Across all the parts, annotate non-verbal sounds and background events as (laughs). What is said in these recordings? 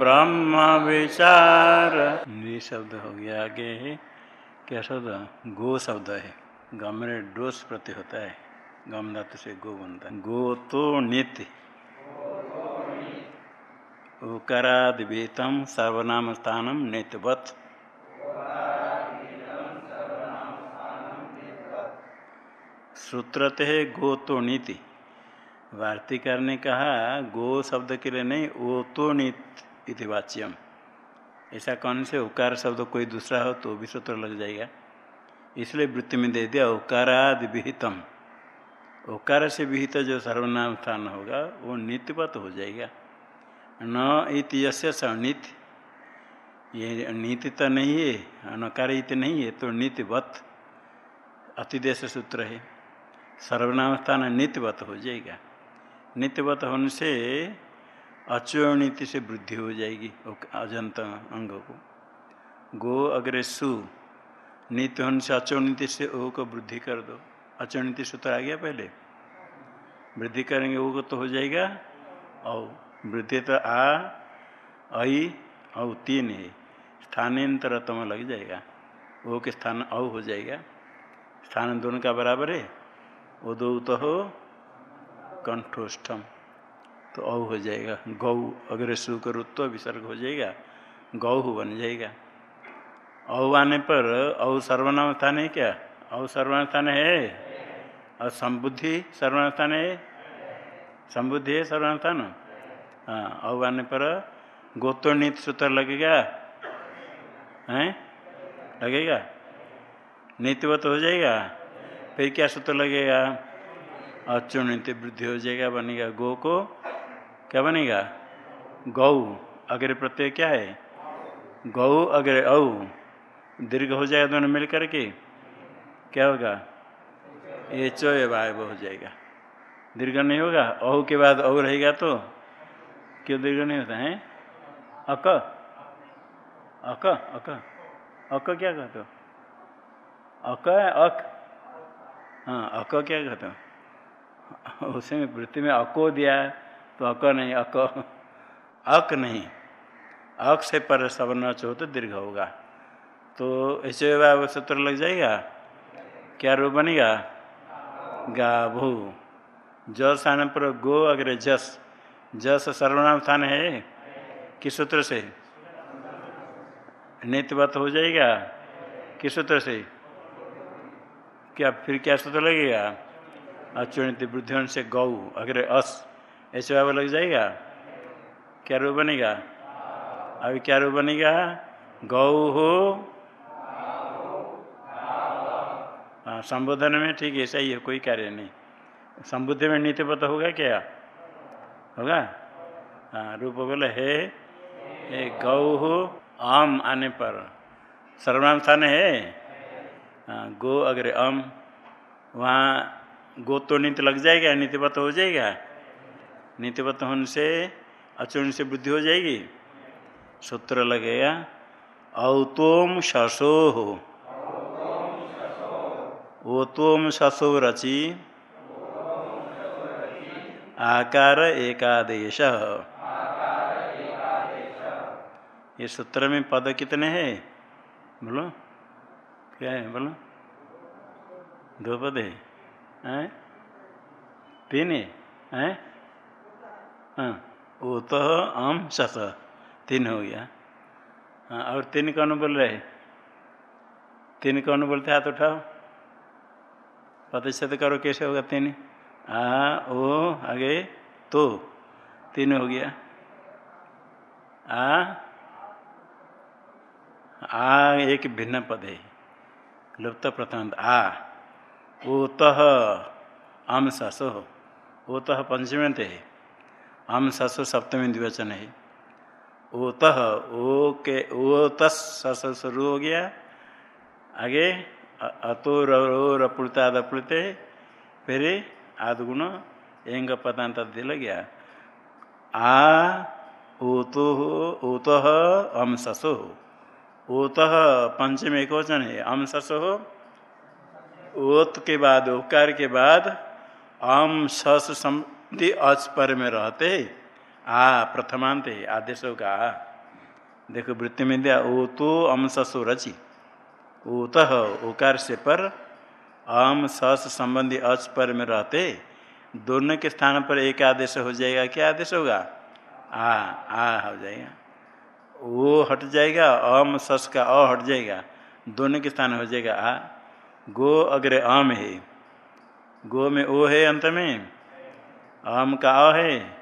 ब्रह्म विचार। शब्द हो गया आगे है। क्या शब्द? गो शब्द है। गम में डोस प्रति होता है। गम धातु से गो बनता है। गो तो नित्य उकारादितम सर्वनाम स्थानम नित्यवत सूत्रते है गो तो नीति। वार्तिकार ने कहा, गो शब्द के लिए नहीं, ओ तो नित। इति वाच्यम। ऐसा कौन से उकार शब्द कोई दूसरा हो तो भी सूत्र लग जाएगा। इसलिए वृत्ति में दे दिया उकाराद विहितम। उकार से विहित जो सर्वनाम स्थान होगा, वो नित्यवत हो जाएगा। न इतियस्य सनित ये नीति तो नहीं है नकार इत नहीं है तो नित्यवत अतिदेश सूत्र है। सर्वनाम स्थान नित्यवत हो जाएगा। नित्यवत होने से अचोनीति से वृद्धि हो जाएगी अजंत अंग को। गो अग्रे सु नित्य होने से अचोनीति से ओ को वृद्धि कर दो। अचोनीति सूत्र आ गया पहले? वृद्धि करेंगे वो को तो हो जाएगा। औ, वृद्धि तो आ, आई, औ तीन है। स्थानांतरतम लग जाएगा। ओ के स्थान औ हो जाएगा। स्थान दोनों का बराबर है? वो दो तो हो कंठोष्ठम। तो औ हो जाएगा। गौ अगर सु करो तो विसर्ग हो जाएगा। गौ बन जाएगा। औ आने पर औ सर्वनाम स्थान है क्या? औ सर्वनाम स्थान है? और संबुद्धि सर्वनाम स्थान है? संबुद्धि है सर्वनाम स्थान हाँ औ आने पर गोत्वनीत सूत्र लगेगा। हैं? लगेगा? नीतिवत हो जाएगा? फिर क्या सूत्र लगेगा? अचुनित वृद्धि हो जाएगा, बनेगा गो को। क्या बनेगा? गौ अग्र प्रत्यय क्या है? गौ अग्र औ, दीर्घ हो जाएगा दोनों मिल करके क्या होगा? ये चोय वायव हो जाएगा। दीर्घ नहीं होगा? औ के बाद औ रहेगा तो क्यों दीर्घ नहीं होता, है? अक। अक अक। अक क्या कहते हो? अक है अक। हाँ अक क्या कहते हो? उसमें वृत्ति में अको दिया तो अक नहीं, अक। अक नहीं। अक से पर सवर्ण हो तो दीर्घ होगा। तो ऐसे सूत्र लग जाएगा? क्या रूप बनेगा? गा भू जस आने पर गो अगर जस। जस सर्वनाम स्थान है? किस सूत्र से? नित्यवत हो जाएगा? किस सूत्र से? क्या फिर क्या सूत्र लगेगा? अचुनित वृद्धि से गौ, अगर अस। ऐसे भाव लग जाएगा? क्या रूप बनेगा? अभी क्या रूप बनेगा? गौ हो। हाँ संबोधन में ठीक ऐसा ही है, कोई कार्य नहीं। संबुद्ध में नित्यपत होगा क्या? होगा? हाँ रूप बोले है, ए गौ हो, आम आने पर। सर्वनाम स्थान है? हाँ गो अगर अम वहाँ गो तो नित्य लग जाएगा नित्यपत हो जाएगा? नित्यवत होने से अचूर्ण से बुद्धि हो जाएगी? सूत्र लगेगा औतोम शशो हो ओतोम शशो रचि। आकार एकादेश। ये सूत्र में पद कितने हैं? बोलो। क्या है? बोलो। दो पद है। तीन हाँ? वो तो आम सस, तीन हो गया। हाँ और तीन कौन बोल रहे तीन कौन बोलते हाथ उठाओ। प्रतिशत करो, कैसे होगा तीन? आ, ओ, आगे तो तीन हो गया। आ आ, एक भिन्न पद है। लुप्त प्रथम आ ओतः आम ससो ओतः पंचमेंत है। आम ससो सप्तमी द्विवचन है। ओत ओ के ओत शुरू हो गया। आगे अतो, रो रपुड़ता दपुड़ते फिर आदगुण, एंग, पदांत दिल गया। आ ओतो हो ओत अम, ससो। हो ओत पंचम एक वचन है, अम, ससो। हो ओत के बाद ओकार के बाद, अम, सस संधि अच पर में रहते। आ, प्रथमांत, आदेशों का। आ देखो, वृत्ति में दिया ओ तो अम ससो रचि ओत ओकार से पर अम सस संबंधी अच पर में रहते। दोनों के स्थान पर एक आदेश हो जाएगा, क्या आदेश होगा? आ आ हो जाएगा। वो हट जाएगा, अम सस का अ हट जाएगा। दोनों के स्थान हो जाएगा, आ। गो अग्र अम है। गो में ओ है अंत में। अम का अ है,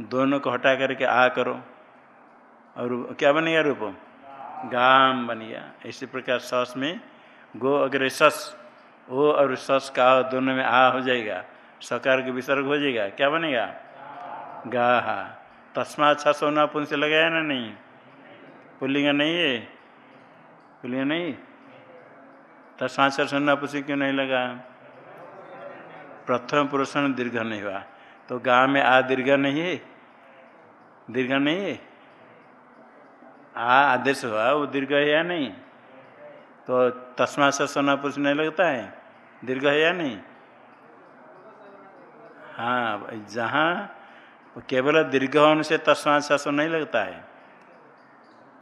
दोनों को हटा करके आ करो। और क्या बनेगा रूप? गाम बन गया इसी प्रकार सस में गो अग्र सस, ओ और सस का दोनों में आ हो जाएगा। सकार के विसर्ग हो जाएगा। क्या बनेगा? गा हा तस्मा अच्छा सोना पुन से लगाया ना नहीं? पुलिंग नहीं है? पुलिंग नहीं? तस्मा अच्छा सोना पुष्य क्यों नहीं लगा? प्रथम पुरुष दीर्घ नहीं हुआ। तो गाँव में आ दीर्घ नहीं है? दीर्घ नहीं है? आ आदेश हुआ, वो दीर्घ है या नहीं? तो तस्मा से सोना नहीं लगता है, दीर्घ है या नहीं? हाँ जहाँ केवल दीर्घ होने से तस्मा शासन नहीं लगता है।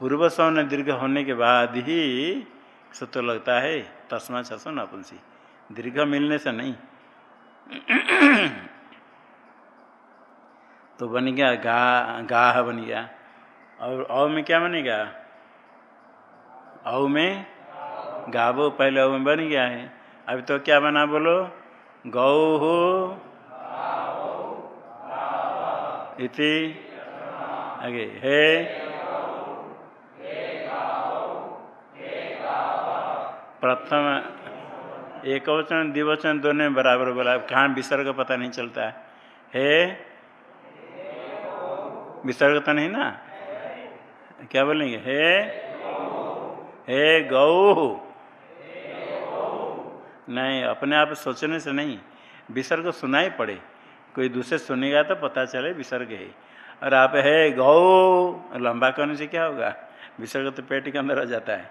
पूर्व सवन दीर्घ होने के बाद ही सूत्र लगता है, तस्मा शासन अपुंसी दीर्घ मिलने से नहीं। तो बन गया, गा, गाह बन गया। और औ में क्या बनेगा औ में गावो पहले औ में बन गया है। अभी तो क्या बना बोलो? गौ हो, इति, आगे, हे, प्रथम एक वचन द्विवचन दोनों में बराबर बोला। कहाँ विसर्ग पता नहीं चलता। है हे विसर्ग तो नहीं ना? क्या बोलेंगे? हे हे गौ। नहीं अपने आप सोचने से नहीं। विसर्ग सुनाई पड़े। कोई दूसरे सुनेगा तो पता चले विसर्ग है और आप है गौ लंबा करने से क्या होगा? विसर्ग तो पेट के अंदर आ जाता है।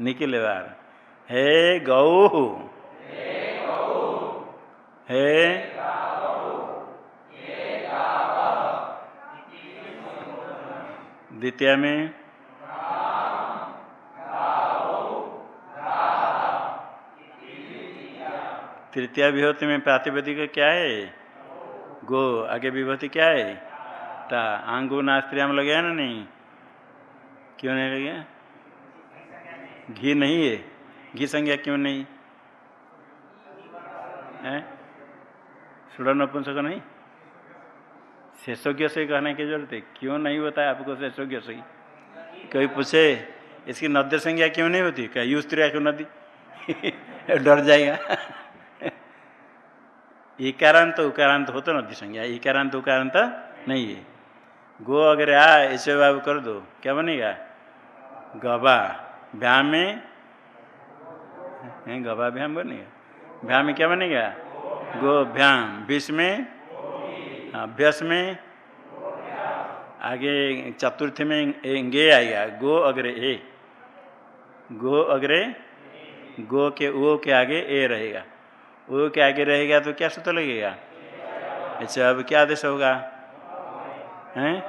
निकले बार हे गौ। हे द्वितीय में तृतीय विभूति में प्रातिपदिक क्या है? गो। आगे विभूति क्या है? ता। आंगो नास्त्रिया में लगे ना नहीं? क्यों नहीं लगे? घी नहीं है। घी संज्ञा क्यों नहीं? है? सुड़ा नपुंसक नहीं? शेषोज्ञ से कहने की ज़रूरत है? क्यों नहीं होता है आपको शेषोज्ञ से? कोई पूछे, इसकी नद्य संज्ञा क्यों नहीं होती? क्या यू स्त्री क्यों नदी। (laughs) डर जाएगा। (laughs) इकारांत उकारांत हो तो नदी संज्ञा इकारांत उकारांत नहीं है। गो अगर आ, ऐसे बाबू कर दो, क्या बनेगा? गबा भ्याम में गबा भ्याम बनेगा। भ्याम में क्या बनेगा? गो भ्याम विष में अभ्यास में? आगे चतुर्थ में गे आएगा। गो अग्रे, ए। गो अग्रे, गो के, ओ के आगे ए रहेगा। ओ के आगे रहेगा तो क्या सूत्र लगेगा? अच्छा अब क्या आदेश होगा? हैं?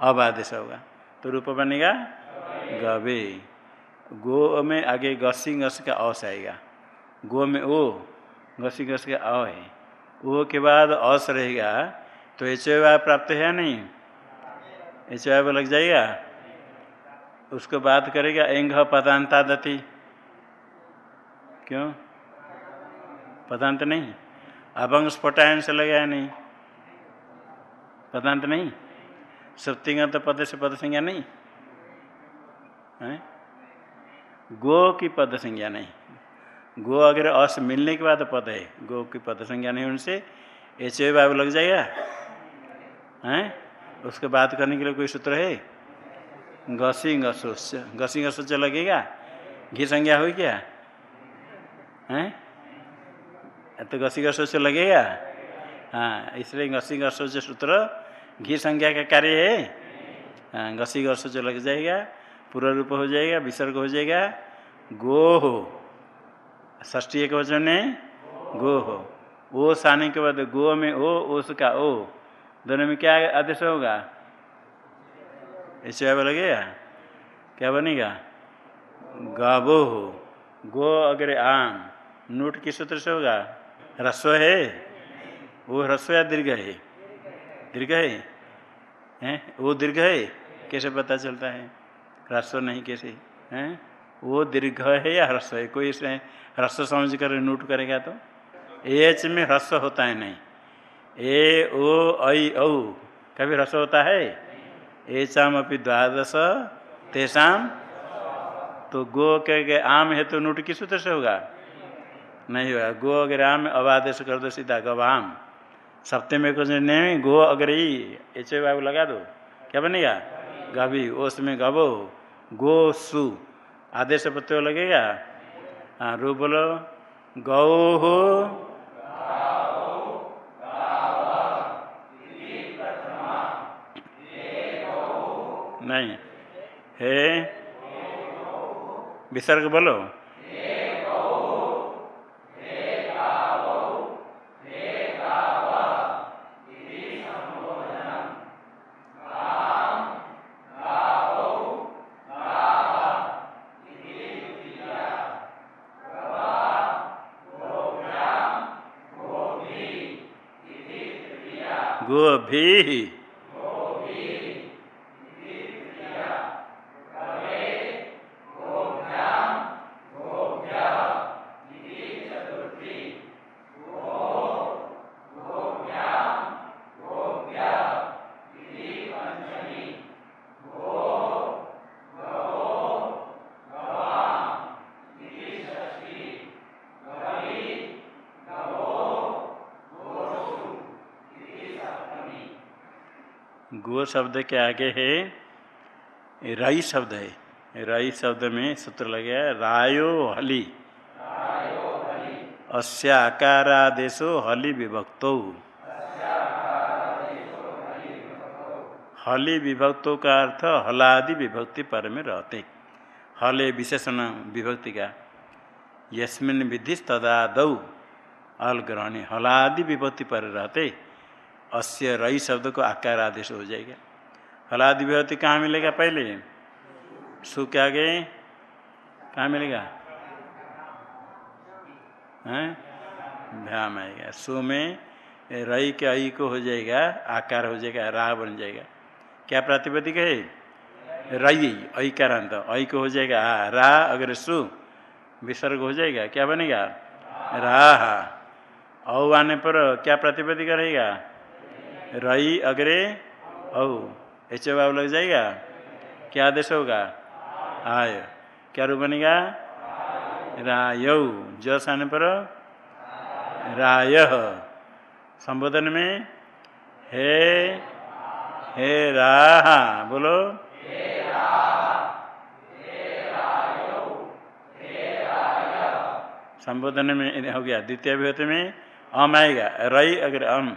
अब आदेश होगा। तो रूप बनेगा गवे। गो में आगे गसी, गस का अस आएगा। गो में ओ घसी घस का अ है। ओ के बाद अस रहेगा तो एच प्राप्त है या नहीं? एच लग जाएगा? उसको बात करेगा, एंग पदांता दति। क्यों? पदांत नहीं। अभंग स्फोटायन से लगाया नहीं। पदांत नहीं। सप्तिगत पद से पद संज्ञा नहीं। है? गो की पद संज्ञा नहीं। गो अगर अस मिलने के बाद पद है, गो की पद संज्ञा नहीं उनसे एच ए बाबू लग जाएगा। हैं? उसके बात करने के लिए कोई सूत्र है? घसी घसोच घसी घसोच लगेगा? घी संज्ञा हुई क्या? हैं? तो घसी घसोच लगेगा? हाँ इसलिए घसी घसोच सूत्र घी संज्ञा का कार्य है। हाँ घसी घसोच लग जाएगा, पूरा रूप हो जाएगा, विसर्ग हो जाएगा, गो हो। ष्टी एक वचन है गो हो। ओ साने के बाद गो में ओ ओस का ओ। दोनों में क्या आदेश होगा? ऐसे लगेगा क्या बनेगा? गावो हो। गो अगर आम, नोट किस सूत्र से होगा? रस्व है। वो रस्व या दीर्घ है? दीर्घ है। हैं? वो दीर्घ है? कैसे पता चलता है? रस्व नहीं कैसे? हैं? वो दीर्घ है या ह्रस्व है? कोई इसमें ह्रस्व समझ कर नोट करेगा तो? एच में ह्रस्व होता है नहीं। ए, ओ, ऐ, औ। कभी ह्रस्व होता है? एचाम अपनी द्वादश तेसाम तो गो के आम है तो नोट किस सूत्र से होगा? नहीं होगा। गो अगर आम अब कर दो सीधा गवाम सप्तमी को नहीं गो अगर ही एच बाबू लगा दो। क्या बनेगा? गभी ओस में गबो गो सु। आदेश प्रत्यय लगेगा? हाँ रू बोलो। गौ हो। नहीं। हे? विसर्ग बोलो। गोभी गो शब्द के आगे है राई शब्द है। राई शब्द में सूत्र लगे रायो हली। अस्याकारादेशो हली विभक्तो। हली विभक्तों का अर्थ हलादि विभक्ति पर में रहते। हले विशेषण विभक्ति का, यस्मिन विधि तदादौ अल ग्रहणी हलादि विभक्ति पर रहते। अस्य रई शब्द को आकार आदेश हो जाएगा। हलादि विभूति कहाँ मिलेगा पहले? सु के आगे? कहाँ मिलेगा? हैं? भ्याम आएगा। सु में रई के आई को हो जाएगा, आकार हो जाएगा राह बन जाएगा। क्या प्रातिपदिक है? रई ऐ कारांत ऐ को हो जाएगा, आ, रा, अगर सु, विसर्ग हो जाएगा, क्या बनेगा? रा औ आने पर क्या प्रतिपदिक रहेगा? रई अग्रे? औ। एच बाब लग जाएगा? क्या आदेश होगा? आय। क्या रूप बनेगा? राय। जस आने पर? राय। संबोधन में? हे हे राहा। बोलो। संबोधन में हो गया। द्वितीय विभूति में? अम आएगा रई अगर। अम।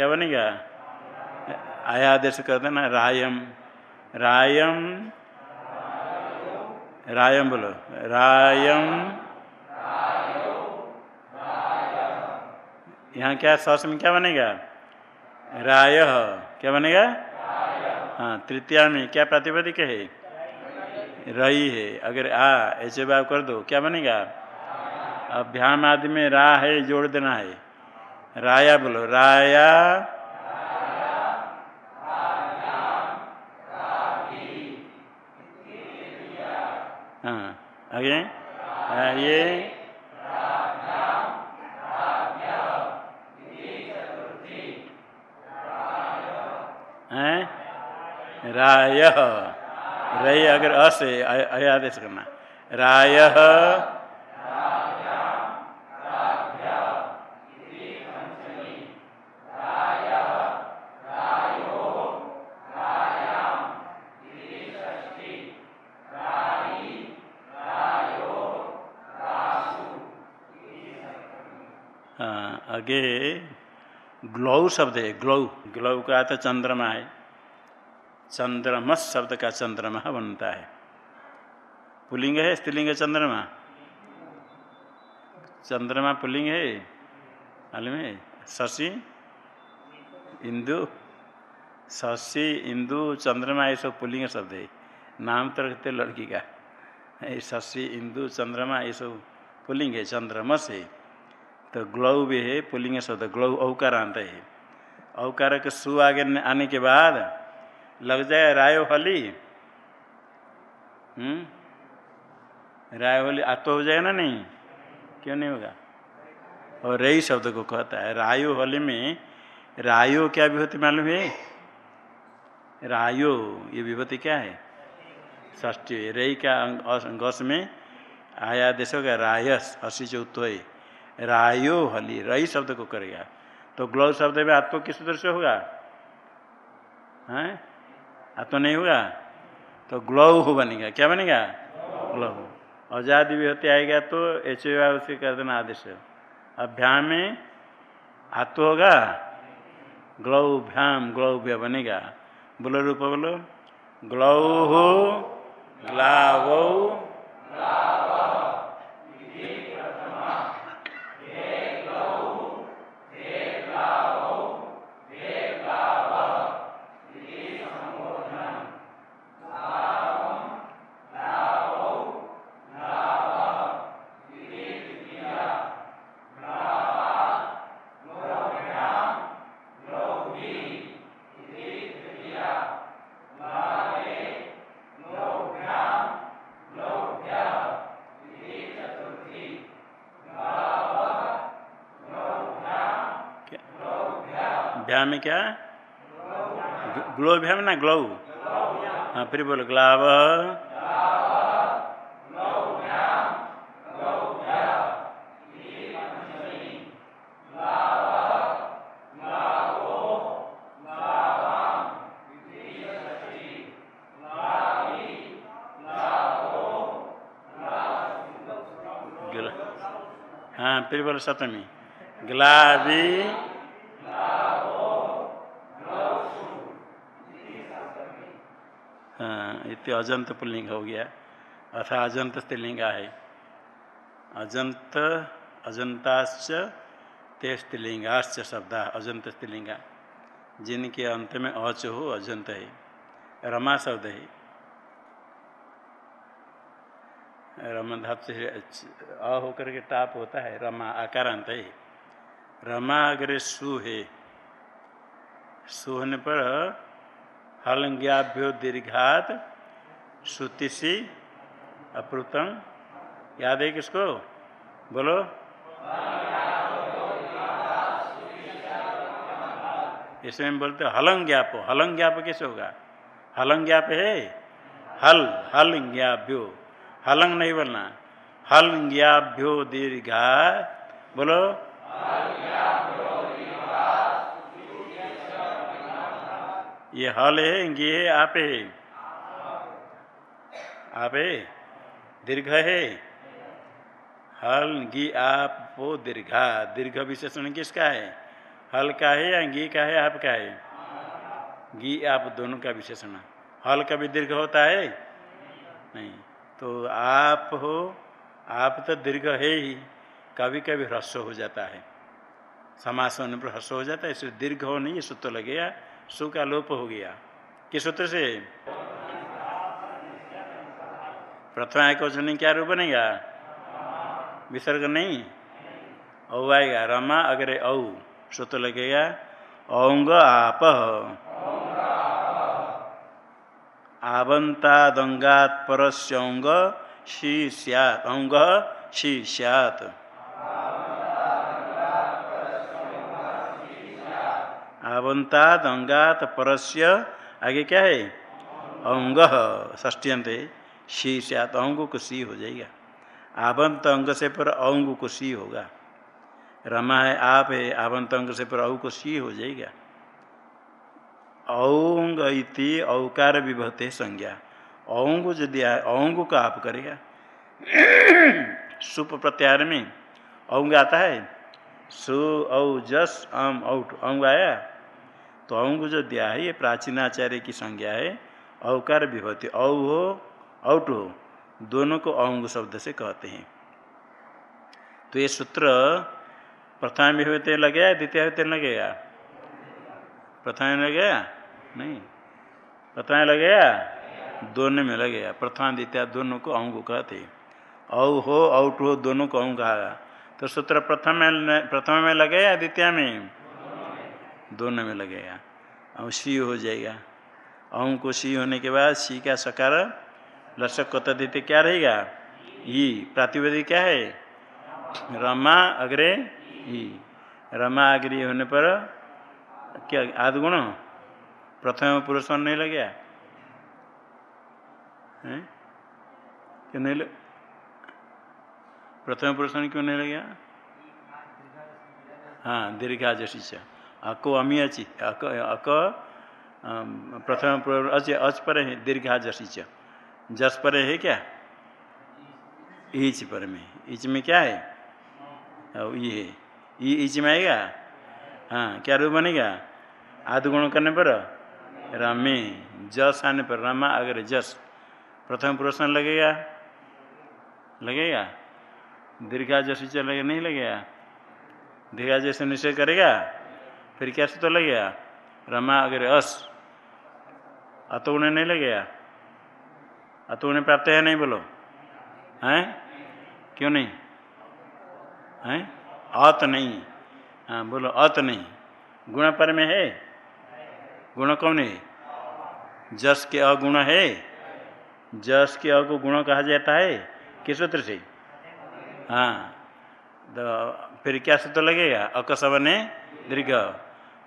क्या बनेगा? आया आदेश कर देना, रायम। रायम। रायम बोलो। रायम। यहाँ क्या सस में क्या बनेगा? राय। क्या बनेगा? हाँ तृतीया में क्या प्रातिपदिक है? रई है। अगर आ, ऐसे बात कर दो। क्या बनेगा? अभ्याम आदि में रा है, जोड़ देना है। राया बोलो राया। हाँ आगे। ये राय। रई अगर अस है आदेश करना। राय। आगे ग्लौ शब्द है, ग्लौ। ग्लौ का तो चंद्रमा है। चंद्रमस शब्द का चंद्रमा बनता है। पुलिंग है, स्त्रीलिंग चंद्रमा? चंद्रमा पुलिंग है। मालूम है? शशि? इंदु? शशि, इंदु, चंद्रमा, ये सब पुलिंग शब्द है। नाम तो रखते लड़की का। शशि, इंदु, चंद्रमा, ये सब पुलिंग है, चंद्रमा से। तो ग्लौ भी है पुलिंग शब्द ग्लौ औकार आता है। औकार के सु आगे आने के बाद, लग जाए रायो हली हम्म? राय होली आत्म हो जाएगा ना नहीं? क्यों नहीं होगा? और रई शब्द को कहता है रायो होली में रायो क्या विभूति मालूम है? रायो, ये विभूति क्या है? ष्टी रई का गस में आया देश होगा, रायस, हसी चौथ रायो हली, रई शब्द को करेगा। तो ग्लव शब्द में आत्म किस से होगा? है? आत्म नहीं होगा? तो ग्लव हो बनेगा। क्या बनेगा? ग्लव आज़ादी भी होते आएगा तो एच उसे कर देना आदेश। अभ्याम में आत्म होगा? ग्लौभ्याम ग्लौभ्य बनेगा। बोलो रूप बोलो। ग्लौ हो ग्लाव क्या? ग्लो भ्या में ना, ग्लो। हाँ फिर बोलो ग्लाव हाँ फिर बोलो, सप्तमी। ग्लावी इतने अजंत पुल्लिंग हो गया। अथा अजंत स्त्रीलिंगा है। अजंत, अजंताश्च ते स्त्रीलिंगाश्च शब्द, अजंत स्त्रीलिंगा। जिनके अंत में अच हो, अजंत है। रमा शब्द है। रमा धाप से अ होकर के टाप होता है। रमा आकारांत है। रमा अगर सु है। सु पर हलंग्याभ्यो दीर्घात श्रुतिशी अप्रुतम याद है किसको? बोलो। इसमें बोलते हलंग ज्ञाप। हलंग ज्ञाप कैसे होगा? हलंग ज्ञाप है? हल हल ज्ञाभ्यो हलंग नहीं बोलना। हल ज्ञाभ्यो दीर्घा। बोलो। ये हल है आप है। आप है दीर्घ है हल गी आप, वो, दीर्घा। दीर्घ विशेषण किसका है? हल का है या गी का है? आप का है? गी आप दोनों का विशेषण। हल का भी दीर्घ होता है? नहीं। तो आप हो, आप तो दीर्घ है ही। कभी कभी ह्रस्व हो जाता है। समास होने पर ह्रस्व हो जाता है। इसलिए दीर्घ हो नहीं सूत्र लगेगा। सु का लोप हो गया। किस सूत्र से? प्रथम आय क्वेश्चन क्या रूप बनेगा? विसर्ग नहीं? औ आएगा। रमा, अगर, औ। सूत्र लगेगा। औंग, आप। आवंतादंगात परस्यंग शी, सियात। अंग शी, सियात। आवंताद अंगात परस्य, आगे क्या है? अंग ष्टियंत शी से आत अंग को हो जाएगा। आवंत अंग से पर अंग को सी होगा। रमा है, आप है, आवंत अंग से पर औ को सी हो जाएगा। औंग इति औकार विभते संज्ञा। औंग दिया औंग का आप करेगा सुप प्रत्यार में औंग आता है, सु, औ, जस, अम, औट, औंग आया तो अंग जो दिया है, ये प्राचीनाचार्य की संज्ञा है, औकार विभूति औ हो औट हो, दोनों को अंग शब्द से कहते हैं। तो ये सूत्र प्रथम विभूति लगेगा द्वितीय विभूति लगेगा प्रथम लगेगा नहीं। प्रथम लगेगा दोनों में लगेगा प्रथम द्वितीय दोनों को अंग कहते हैं। औ हो औट हो, दोनों को अंग कहा तो सूत्र प्रथम में प्रथम में लगेगा द्वितीय में? दोनों में लगेगा और सी हो जाएगा। अंग को सी होने के बाद सी का सकार लसक कत द्वितीय क्या रहेगा? ई। प्रातिवेदी क्या है? रमा अग्रे ई। रमा अग्रे होने पर क्या आध गुण? प्रथम पुरुष नहीं लगे? क्यों नहीं लग प्रथम पुरुष क्यों नहीं लगे? हाँ दीर्घा जसी अको अमी अची, अक अक प्रथम अच अच पर है दीर्घा जसी जस पर है क्या? ईच पर में। ईच में क्या है? और ये है। ईच में आएगा? हाँ क्या रूप बनेगा? आध गुण करने पर? रमे। जस आने पर। रमा, अगर जस। प्रथम पुरुष लगेगा? लगेगा? दीर्घा जैसे चलेगा नहीं लगेगा? दीर्घा जैसे निश्चय करेगा? फिर क्या सूत्र लगेगा? रमा, अगर अस। अतुण नहीं लगेगा? अतुण प्राप्त है नहीं बोलो? हैं? क्यों नहीं? हैं? अत नहीं। हाँ बोलो, अत नहीं। गुण पर में है? गुण कौन है? जस के अगुण है। जस के अ को गुण कहा जाता है? किस सूत्र से? हाँ। तो फिर क्या सूत्र लगेगा? अकसव ने दीर्घ।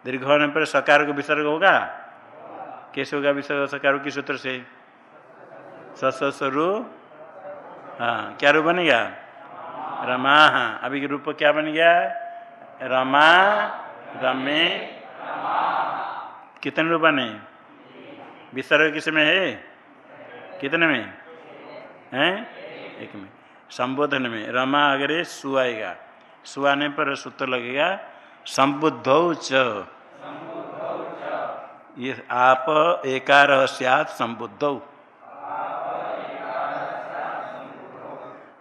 दीर्घ होने पर सकार को विसर्ग होगा? कैसे होगा विसर्ग, सकार की सूत्र से? ससरु हाँ। क्या रूप बनेगा रमा। हाँ। अभी के रूप क्या बन गया? रमा। रमे। कितने रूप बने? विसर्ग किसमें है? कितने में? हैं? एक में। संबोधन में। रमा अगर सु आएगा। सु आने पर सूत्र लगेगा, संबुद्ध च। ये आप एकार सियात संबुद्ध।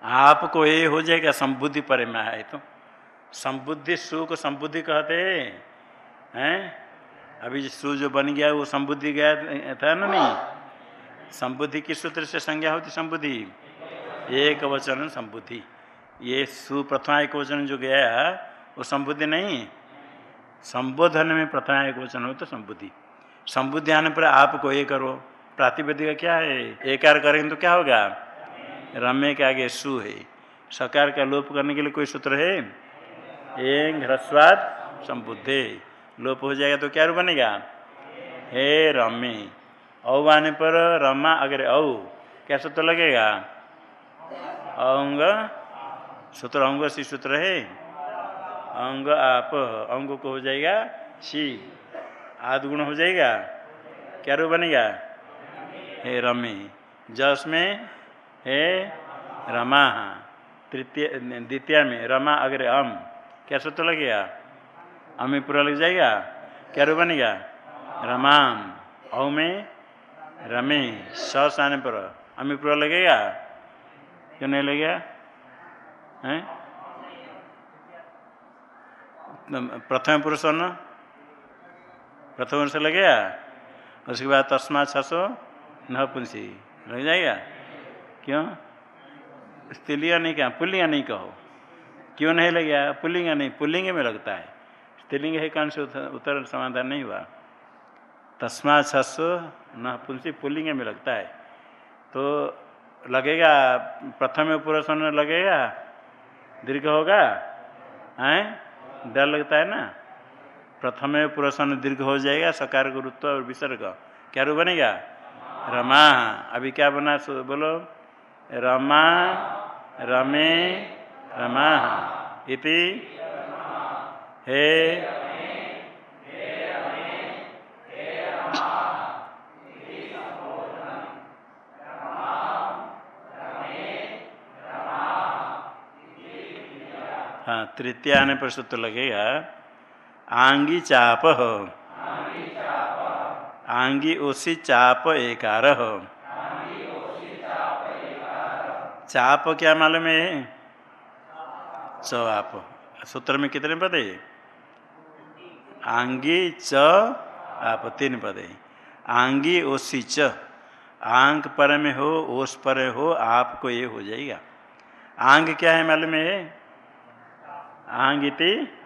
आपको ये हो जाएगा संबुद्धि पर में आए तो। संबुद्धि सु को संबुद्धि कहते हैं अभी सु जो बन गया, वो संबुद्धि गया, था ना नहीं? संबुद्धि किस सूत्र से संज्ञा होती संबुद्धि? एक वचन संबुद्धि। ये सु सुप्रथमा एक वचन जो गया, वो संबुद्धि नहीं। संबोधन में प्रथमा एक वचन हो तो संबुद्धि। संबुद्धि आने पर आपको ये करो। प्रातिपदिक क्या है? एकार करेंगे तो क्या होगा? रम्य के आगे सु है। सकार का लोप करने के लिए कोई सूत्र है? एंग ह्रस्वाद, संबुद्धे। लोप हो जाएगा तो क्या रूप बनेगा? हे रमे। औ आने पर रमा अगर औ, क्या सूत्र लगेगा? अंग। सूत्र अंग सी सूत्र है। अंग आप, अंग को हो जाएगा सी। आध गुण हो जाएगा। क्या रूप बनेगा? हे रमे। जस में हे रमा, तृतीय, द्वितीय में, रमा अग्र अम क्या सूत्र लगेगा अमी पूरा लग जाएगा? क्या रूप बनेगा रमाम। औ में रमे, स आने पर। अमी पूरा लगेगा? क्यों नहीं लगेगा? हैं? प्रथम पुरुष न प्रथम पुरुष लगेगा? उसके बाद तस्मा, छसो न पुंसी लग जाएगा? क्यों? स्त्रीलिंग नहीं कहा पुल्लिंग नहीं कहो। क्यों नहीं लग? गया पुल्लिंग नहीं, पुल्लिंग में लगता है। स्त्रीलिंग है कौन से उत्तर समाधान नहीं हुआ? तस्मा छसो न पुंसी, पुल्लिंग में लगता है। तो लगेगा, प्रथम पुरुष लगेगा? दीर्घ होगा? हैं? डर लगता है ना? प्रथम पुरुष दीर्घ हो जाएगा, सकार गुरुत्व और विसर्ग। क्या रूप बनेगा? रमा। अभी क्या बना बोलो? रमा रमे रमा इति हे हाँ तृतीय आने पर सूत्र लगेगा आंगी चाप हो आंगी ओसी चाप एकार चाप क्या मालूम है? च आप, सूत्र में कितने पद है? आंगी, च, आप तीन पद है। आंगी, ओसी, च। आंग पर में हो, ओस पर हो, आपको ये हो जाएगा। आंग क्या है मालूम है? आंग इति?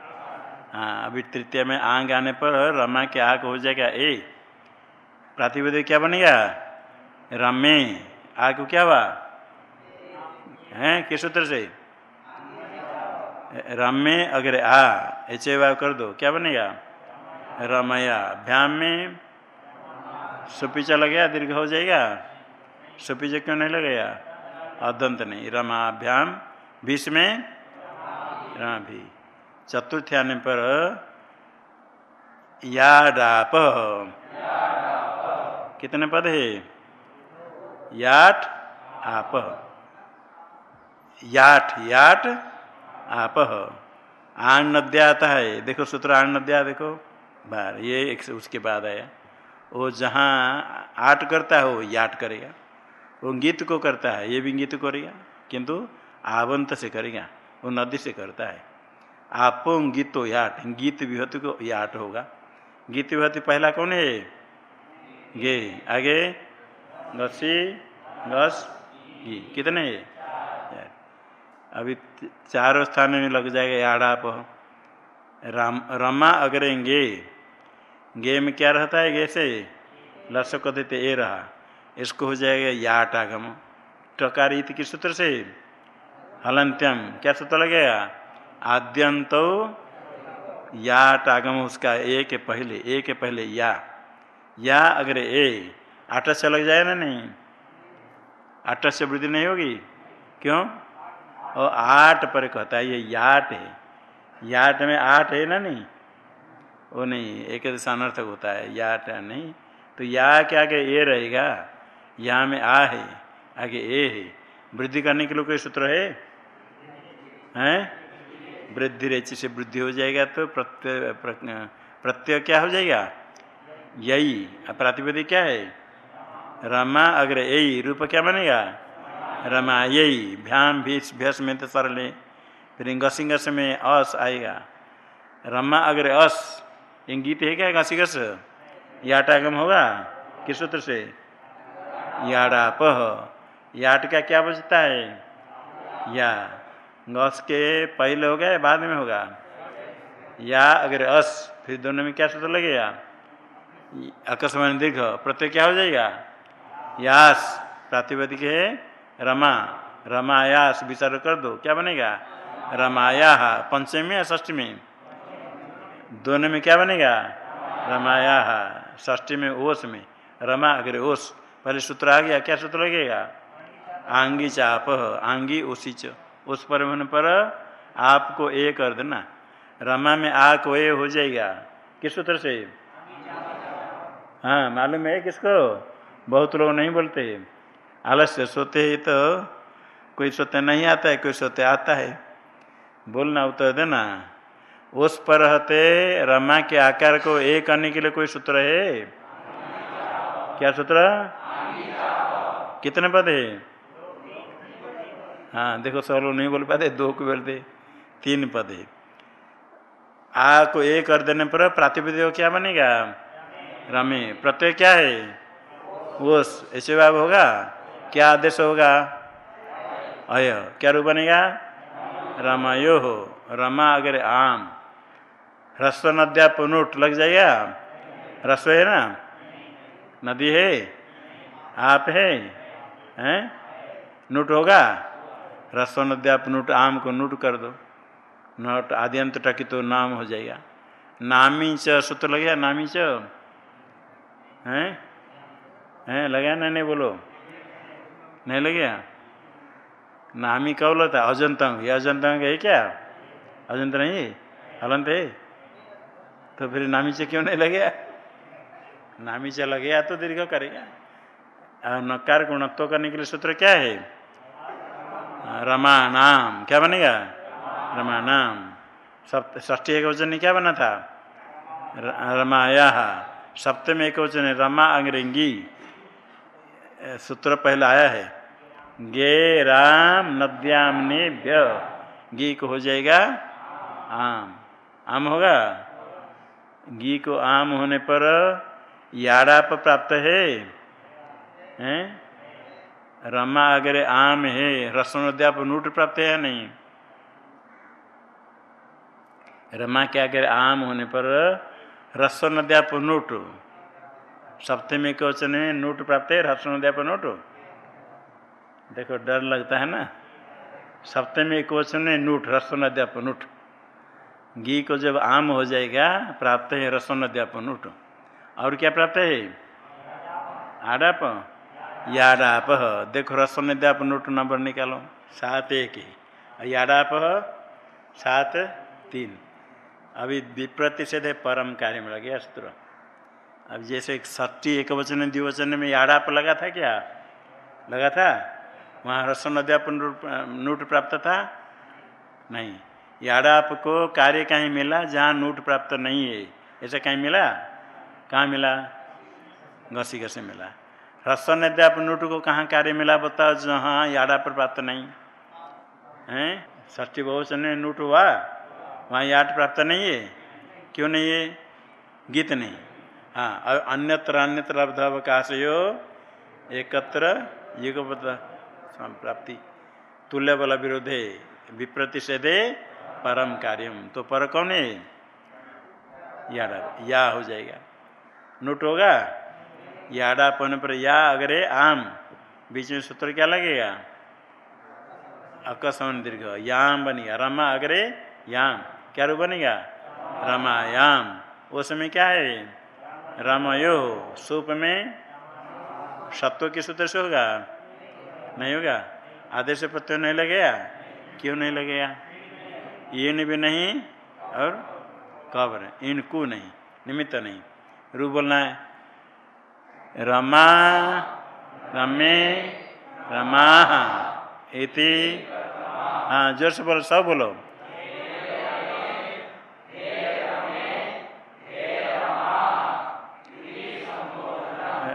हाँ अभी तृतीय में आंग आने पर रमा के आग हो जाएगा। ए प्रातिपद क्या बनेगा? रमे। आग क्या हुआ? है? किस सूत्र से? रमे अगर। आ एच कर दो। क्या बनेगा? रमया। भ्याम में सुपीचा लगेगा? दीर्घ हो जाएगा? सुपीचा क्यों नहीं लगेगा? अदंत नहीं। रमाभ्याम भीष में? रमा भी। चतुर्थ आने पर याडाप कितने पद है? याट आप। याठ याट आप आण नद्या आता है। देखो सूत्र, आण नद्या देखो। बार, ये एक उसके बाद आया। वो जहाँ आट करता है, वो याट करेगा। वो गीत को करता है, ये भी गीत करेगा। किंतु आवंत से करेगा, वो नदी से करता है। आपो गीतो याट गीत विभूति को याट होगा। गीत विभूति पहला कौन है? गे। आगे। गसी, गस, गी। कितने है? अभी चारों स्थान में लग जाएगा याडाप राम, रमा अगरेंगे गे गे में क्या रहता है? गे से लस को देते, ए रहा। इसको हो जाएगा याट आगम। टकार इत किस सूत्र से हलंत्यम। क्या सूत्र लगेगा आद्यंत या टागम उसका, ए के पहले, ए के पहले या। या अगर, ए। आठ से लग जाए ना नहीं? आठ से वृद्धि नहीं होगी? क्यों? और आठ पर कहता है, ये याट है। याट में आठ है ना नहीं? वो नहीं, एक अनर्थक होता है, याट नहीं। तो या के आगे ए रहेगा? या में आ है, आगे ए है। वृद्धि करने के लिए कोई सूत्र है? हैं? वृद्धि रेचि से वृद्धि हो जाएगा तो प्रत्यय प्रत्यय क्या हो जाएगा? यही प्रातिपदी क्या है? रमा अग्र यही रूप क्या बनेगा? रमा यही भ्याम भीष भ्यस में तो सरले। फिर घसीघस में अस आएगा। रमा अग्र अस इंगित है क्या घसीघस याटागम होगा? किस सूत्र से? याडाप याट का क्या बचता है? या। गस के पहले होगा या बाद में होगा? या अगर अस, फिर दोनों में क्या सूत्र लगेगा? अकस्मान दीर्घ। प्रत्यय क्या हो जाएगा? यास। प्रातिपदिक है रमा, रमायास विचार कर दो। क्या बनेगा? रमाया पंचमी या ष्ठी दोनों में क्या बनेगा? रमाया ष्ठी में ओस में। रमा अगर ओस। पहले सूत्र आ गया, क्या सूत्र लगेगा? आंगी चाप, आंगी ओसी च। उस पर पर आपको ए कर देना। रमा में आ को ए हो जाएगा। किस सूत्र से? हाँ मालूम है किसको? बहुत लोग नहीं बोलते। आलस्य सोते ही तो कोई सोते नहीं आता है, कोई सोते आता है। बोलना उत्तर देना। उस पर रहते रमा के आकार को ए करने के लिए कोई सूत्र है? क्या सूत्र? कितने पद है? हाँ देखो सब लोग नहीं बोल पाते, दो को बोलते तीन पद है। आ को ए कर देने पर प्रातिपद क्या बनेगा? रमे। प्रत्यय क्या है? वो ऐसे भाव होगा? क्या आदेश होगा? अय। क्या रूप बनेगा? रमायो। हो रमा अगर आम। ह्रस्व नद्या पुनोट। लग जाएगा ह्रस्व है ना? नदी है? आप है? हैं? नोट होगा? रस्व नद्याप नूट आम को नूट कर दो। नट आद्यंत टकी तो नाम हो जाएगा। नामी च सूत्र लग गया? नामी च? हैं? हैं? लगा ना नहीं बोलो? नहीं लग गया नामी कब लगता है अजंतंग। ये अजंतंग है क्या? अजंत नहीं? हलंत है? तो फिर नामी से क्यों नहीं लगे? नामी से लगे तो दीर्घ करेगा। और नकार गुणत्व करने के लिए सूत्र क्या है? रमा नाम क्या बनेगा? रमा नाम ष्ठी एक वचन क्या बना था? रमाया सप्तम एक वचन रमा अंग्रेंगी। सूत्र पहला आया है। गे राम नद्याम ने व्य गी को हो जाएगा आम। आम होगा? गी को आम होने पर याड़ाप प्राप्त है? हैं? रमा अगर आम है रसन अध्याप नूट प्राप्त है नहीं? रमा के अगर आम होने पर रसन अध्याप नूट। सप्तमी के वचन में नूट प्राप्त है रसन अध्याप नूट? देखो, डर लगता है ना? सप्तमी एक वचन में नूट रसन अध्याप नूट। घी को जब आम हो जाएगा, प्राप्त है रसन अध्याप नूट। और क्या प्राप्त है? आडाप। याडाप। देखो रसन अध्याप नूट नंबर निकालो। सात एक ही। याडाप, सात तीन। अभी विप्रति है, परम कार्य में लगे, अस्त्र। अब जैसे षष्टी एक वचन, द्विवचन में याडाप लगा था क्या? लगा था? वहाँ रसन अध्यापन नूट प्राप्त था? नहीं। याडाप को कार्य कहीं मिला जहाँ नूट प्राप्त नहीं है? ऐसा कहीं मिला? कहाँ मिला? घसी घसे मिला। रसन अध्यापन नूट को कहाँ कार्य मिला बताओ जहाँ याडा पर प्राप्त नहीं? है? ष्ठी बहुवचन में नूट हुआ? वहाँ याद प्राप्त नहीं है? क्यों नहीं है? गीत नहीं। हाँ अन्यत्र अन्यत्र अवकाश यो एकत्र युगपत प्राप्ति। तुल्य बल विरोधे विप्रतिषेधे परम कार्यम। तो पर कौन है? याड या हो जाएगा। नोट होगा? याडा पन पर या अगरे आम। बीच में सूत्र क्या लगेगा? अकस्मन दीर्घ। याम बनेगा। रमा अगरे याम। क्या रूप बनेगा? रमायाम। वो समय क्या है? रमयो। सूप में सत्व के सूत्र से होगा। नहीं होगा? आदेश प्रत्यय नहीं लगेगा? क्यों नहीं लगेगा? इन भी नहीं और कब इनको नहीं, निमित्त नहीं। रू बोलना है। रमा, रमे, रमा इति हाँ ज़ोर से बोलो, सब बोलो।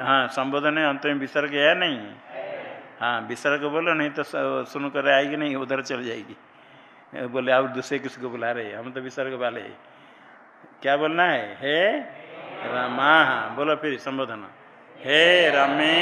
हाँ संबोधन है, अंत में विसर्ग है नहीं? हाँ विसर्ग बोलो, नहीं तो सुन कर आएगी नहीं, उधर चल जाएगी। बोले, आप दूसरे किसको बुला रहे हम तो विसर्ग वाले क्या बोलना है? हे रमा, बोलो फिर संबोधन। हे रमे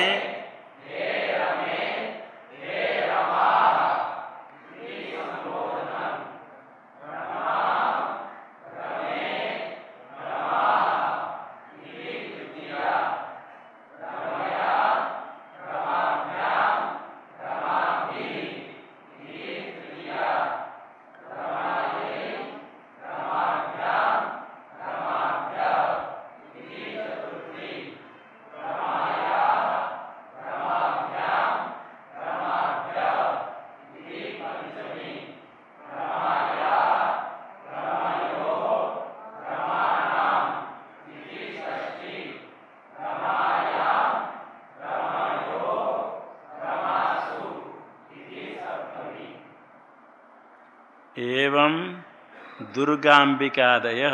दुर्गाम्बिकादय।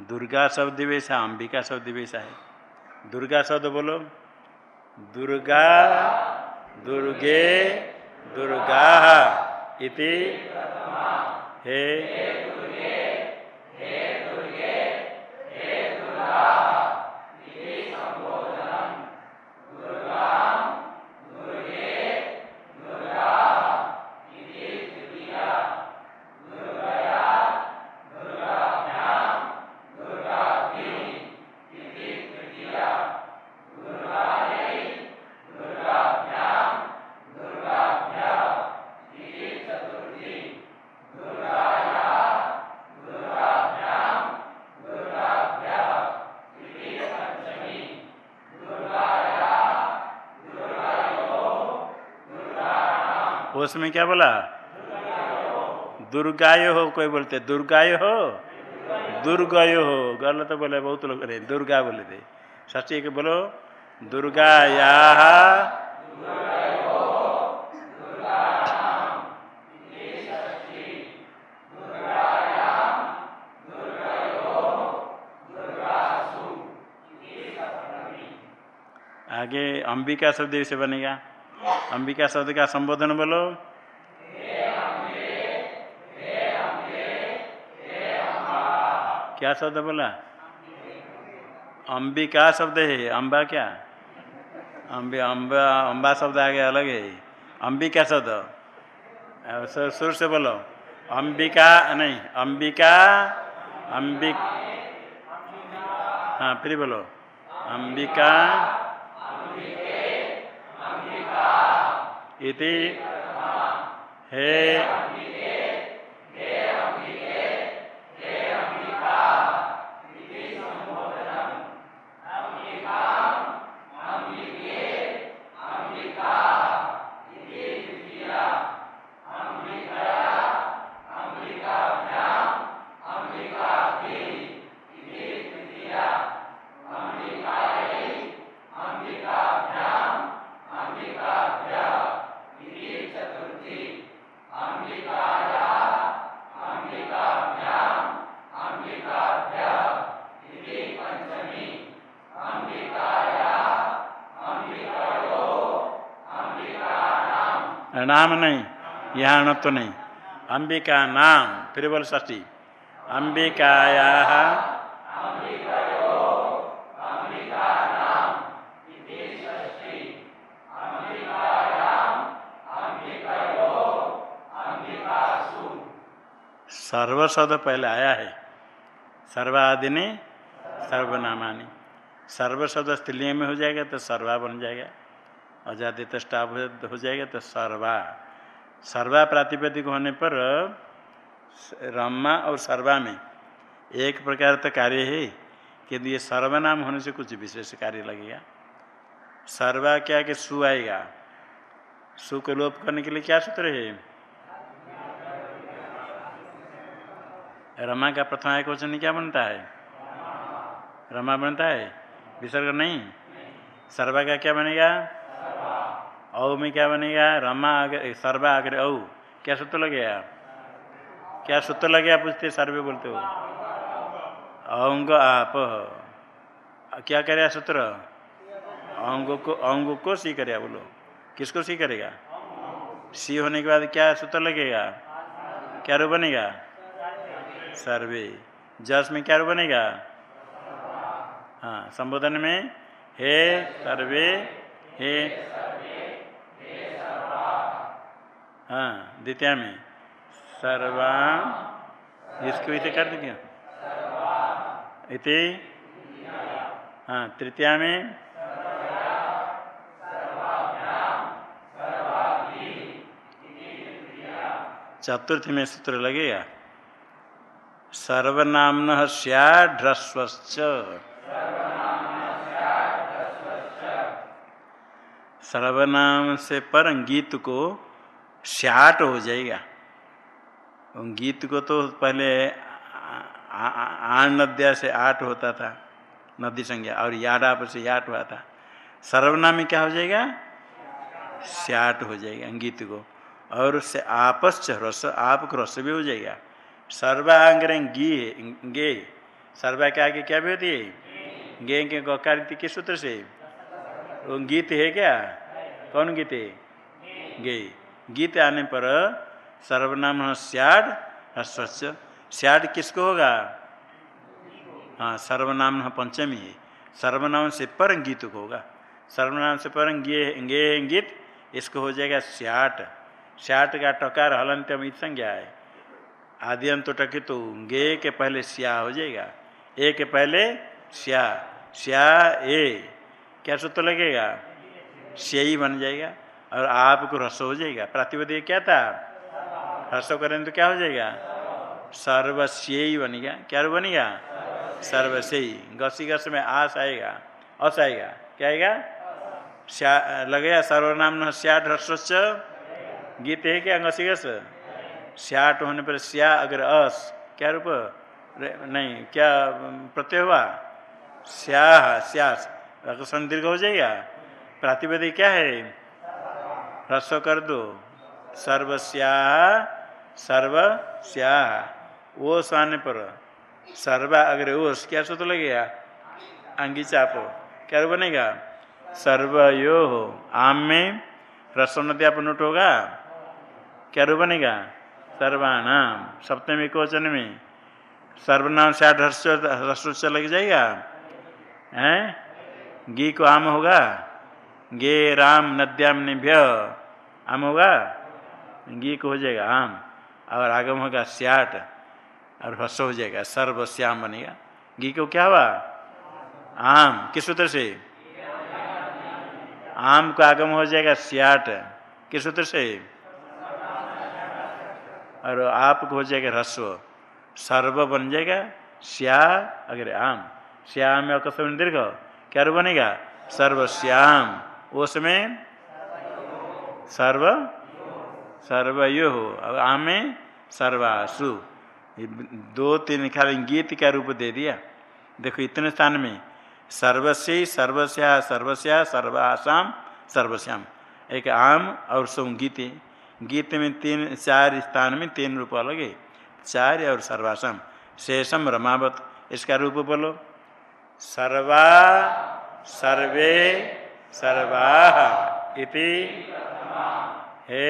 दुर्गा शब्द वैसा अंबिका शब्द वैसा है। दुर्गा शब्द बोलो। दुर्गा, दुर्गे, दुर्गा इति हे। उसमें क्या बोला? दुर्गाय हो, कोई बोलते, दुर्गाय हो? दुर्गाय हो। गलत तो बोले, बहुत लोग रहे दुर्गा बोले थे। सच्ची के बोलो, दुर्गाया। आगे अंबिका शब्द से बनेगा। अंबिका शब्द का संबोधन बोलो। क्या शब्द बोला? अंबिका शब्द है। अंबा क्या? अम्बे अम्बा अम्बा शब्द आगे अलग है। अंबिका शब्द? सुर से बोलो। अंबिका, नहीं, अंबिका, अंबिक हाँ फिर बोलो। अंबिका इति हे नाम नहीं यहाँ न तो नहीं। अंबिका नाम फिर बोल ष्टी अंबिकाया सर्वशब्द पहले आया है। सर्वादि ने सर्वनामानी। सर्वशब्द स्त्रीलिंग में हो जाएगा तो सर्वा बन जाएगा। अजादित स्टाफ हो जाएगा तो सर्वा। सर्वा प्रातिपदिक होने पर रमा और सर्वा में एक प्रकार तो कार्य है कि ये सर्वनाम होने से कुछ विशेष कार्य लगेगा। सर्वा क्या कि सु आएगा? सु को लोप करने के लिए क्या सूत्र है? रमा का प्रथम आय वचन क्या बनता है? रमा बनता है? विसर्ग नहीं? सर्वा का क्या बनेगा? औ में क्या बनेगा रमा अगर सर्वा अगर औ, क्या सूत्र लगेगा क्या सूत्र लगेगा पूछते सर्वे बोलते हो? अंग आप। क्या करेगा सूत्र अंग को अंग को सी करेगा बोलो। किसको सी करेगा? सी होने के बाद क्या सूत्र लगेगा? क्या रू बनेगा? सर्वे। जस में क्या रू बनेगा? हाँ संबोधन में, हे सर्वे, हे हाँ द्वितीय में, सर्वा इसको इसे कर दीजिए इति हाँ तृतीया में, चतुर्थ में सूत्र लगेगा सर्वनाम सैढ़स्वच्छ सर्वनाम से पर गीत को श्याट हो जाएगा। गीत को तो पहले आण नद्या से आठ होता था, नदी संज्ञा, और याडाप से याट हुआ था। सर्वनाम क्या हो जाएगा? श्याट हो जाएगा गीत को। और उससे आपस रस, आप रस भी हो जाएगा। सर्वांग्र गी, गे। सर्वा के आगे क्या भी होती है? गे के गौकारित किस सूत्र से? वो गीत है क्या? कौन गीत है? गे। गीत आने पर सर्वनाम स्याड स्वच्छ। स्याड किसको होगा? हाँ सर्वनाम पंचमी। है सर्वनाम से पर गीत को होगा। सर्वनाम से पर गे गे गीत, इसको हो जाएगा स्याट। स्याट का टकार हलंत संज्ञा है। आदि अंत टके तो गे के पहले स्या हो जाएगा। ए के पहले स्या। स्या ए। क्या सूत्र लगेगा? स्यई बन जाएगा। और आपको रस हो जाएगा। प्रातिपदिक क्या था? रस करें तो क्या हो जाएगा? सर्वस्यी बनेगा क्या बनेगा सर्वस्यी गसी गस में आस आएगा, अस आएगा। क्या आएगा? लगेगा सर्वनाम स्याट ह्रस्वच्च गीत है क्या गसी गस? स्याट होने पर स्या अगर अस, क्या रूप? नहीं, क्या प्रत्यय हुआ? स्या, स्यास। दीर्घ हो जाएगा। प्रातिपदिक क्या है? ह्रस्व कर दो। सर्वस्या सर्वस्या। वो आने पर। सर्वा अगर ओस क्या सूत्र लगेगा अंगी चाप। क्या बनेगा? सर्वयो। हो आम में रसो नदी आप नोट होगा? क्या रू बनेगा? सर्वानाम सप्तमी क्वेश्चन में। सर्वनाम से आठ ह्रस्व लग जाएगा? हैं? घी को आम होगा? गे राम नद्याम निभ्य। आम होगा? गी को हो जाएगा आम। और आगम होगा स्याट। और हस हो जाएगा, सर्व श्याम बनेगा। घी को क्या हुआ? आम। किस सूत्र से? आम का आगम हो जाएगा स्याट। किस सूत्र से? और आप को हो जाएगा ह्रस्व। सर्व बन जाएगा श्या अगर आम। श्याम में अकस्म दीर्घ। क्या बनेगा? सर्व श्याम। उसमें सर्व, सर्वयो। हो अब आम सर्वासु। दो तीन खाली गीत का रूप दे दिया। देखो इतने स्थान में सर्वस्य सर्वस्या सर्वस्या, सर्वासाम सर्वश्याम एक आम और सो गीत। गीत में तीन, चार स्थान में तीन रूप अलग है। चार और सर्वासम। शेषम रमावत, इसका रूप बोलो। सर्वा, सर्वे सर्वा इति हे